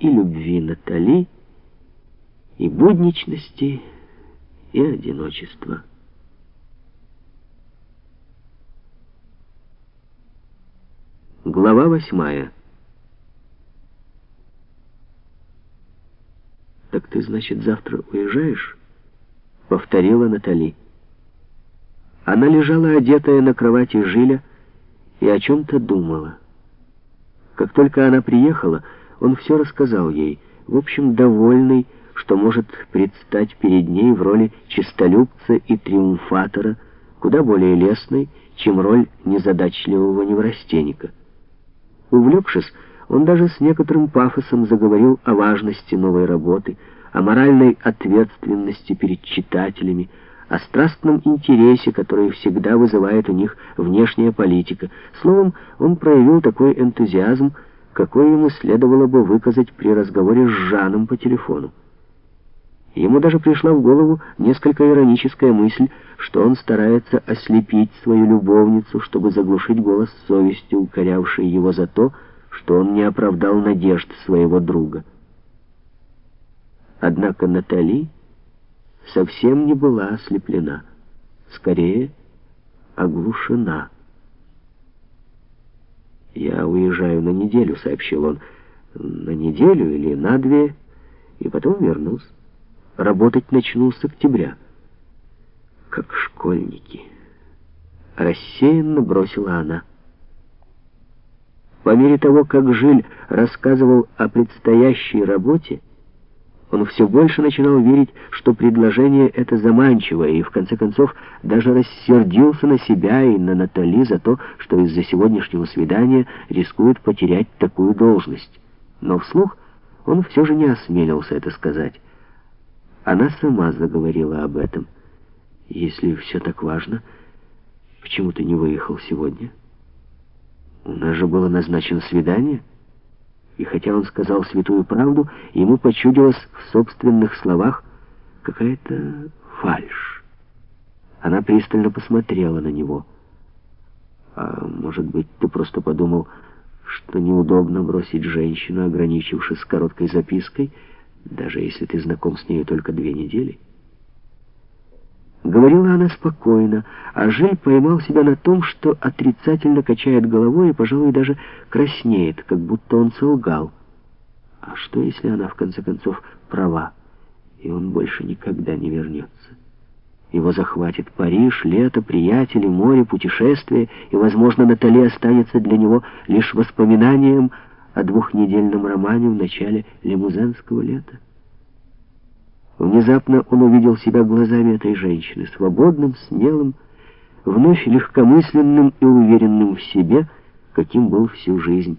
и любви Натали, и будничности, и одиночества. Глава восьмая. «Так ты, значит, завтра уезжаешь?» — повторила Натали. Она лежала одетая на кровати Жиля и о чем-то думала. Как только она приехала, он все рассказал ей, в общем, довольный, что может предстать перед ней в роли чистолюбца и триумфатора, куда более лестной, чем роль незадачливого неврастенника. Увлекшись, он даже с некоторым пафосом заговорил о важности новой работы, о моральной ответственности перед читателями, о страстном интересе, который всегда вызывает у них внешняя политика. Словом, он проявил такой энтузиазм, какой ему следовало бы выказать при разговоре с Жаном по телефону. Ему даже пришла в голову несколько ироническая мысль, что он старается ослепить свою любовницу, чтобы заглушить голос совести, укорявший его за то, что он не оправдал надежд своего друга. Однако Натали совсем не была ослеплена, скорее оглушена. «Я уезжаю на неделю», — сообщил он. «На неделю или на две, и потом вернусь. Работать начну с октября». «Как школьники», — рассеянно бросила она. По мере того, как Жиль рассказывал о предстоящей работе, он все больше начинал верить, что предложение это заманчивое, и в конце концов даже рассердился на себя и на Натали за то, что из-за сегодняшнего свидания рискует потерять такую должность. Но вслух он все же не осмелился это сказать. Она сама заговорила об этом. «Если все так важно, почему ты не выехал сегодня? У нас же было назначено свидание». И хотя он сказал святую правду, ему почудилось в собственных словах какая-то фальшь. Она пристально посмотрела на него. «А может быть, ты просто подумал, что неудобно бросить женщину, ограничившись короткой запиской, даже если ты знаком с нею только две недели?» Говорила она спокойно, а Жиль поймал себя на том, что отрицательно качает головой и, пожалуй, даже краснеет, как будто он солгал. А что, если она, в конце концов, права, и он больше никогда не вернется? Его захватит Париж, лето, приятели, море, путешествие, и, возможно, Натали останется для него лишь воспоминанием о двухнедельном романе в начале лимузенского лета. Внезапно он увидел себя глазами этой женщины, свободным, смелым, вновь легкомысленным и уверенным в себе, каким был всю жизнь.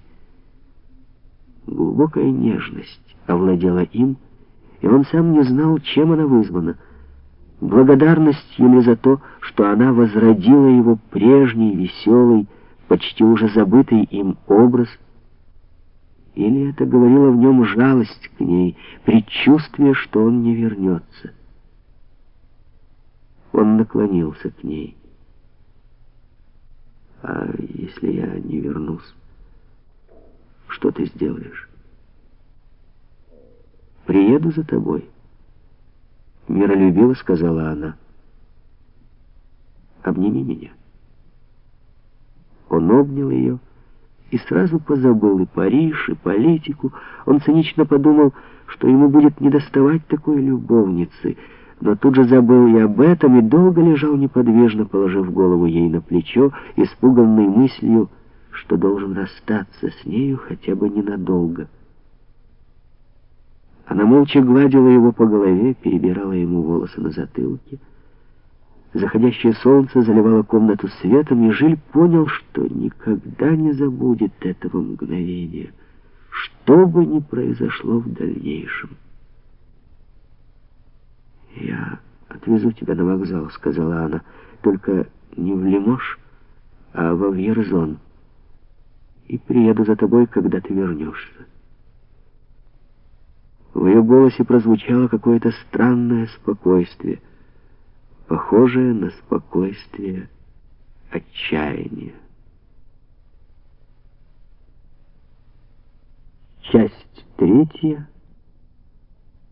Глубокая нежность овладела им, и он сам не знал, чем она вызвана. Благодарностью ли за то, что она возродила его прежний, веселый, почти уже забытый им образ — или это говорило в нем жалость к ней, предчувствие, что он не вернется? Он наклонился к ней. «А если я не вернусь, что ты сделаешь?» «Приеду за тобой», — миролюбиво сказала она. «Обними меня». Он обнял ее, — и сразу позабыл и Париж, и политику. Он цинично подумал, что ему будет недоставать такой любовницы, но тут же забыл и об этом, и долго лежал неподвижно, положив голову ей на плечо, испуганной мыслью, что должен расстаться с нею хотя бы ненадолго. Она молча гладила его по голове, перебирала ему волосы на затылке, Заходящее солнце заливало комнату светом, и Жиль понял, что никогда не забудет этого мгновения, что бы ни произошло в дальнейшем. «Я отвезу тебя на вокзал», — сказала она, — «только не в Лимош, а во Вьерзон, и приеду за тобой, когда ты вернешься». В ее голосе прозвучало какое-то странное спокойствие — похожее на спокойствие отчаяния. Часть третья.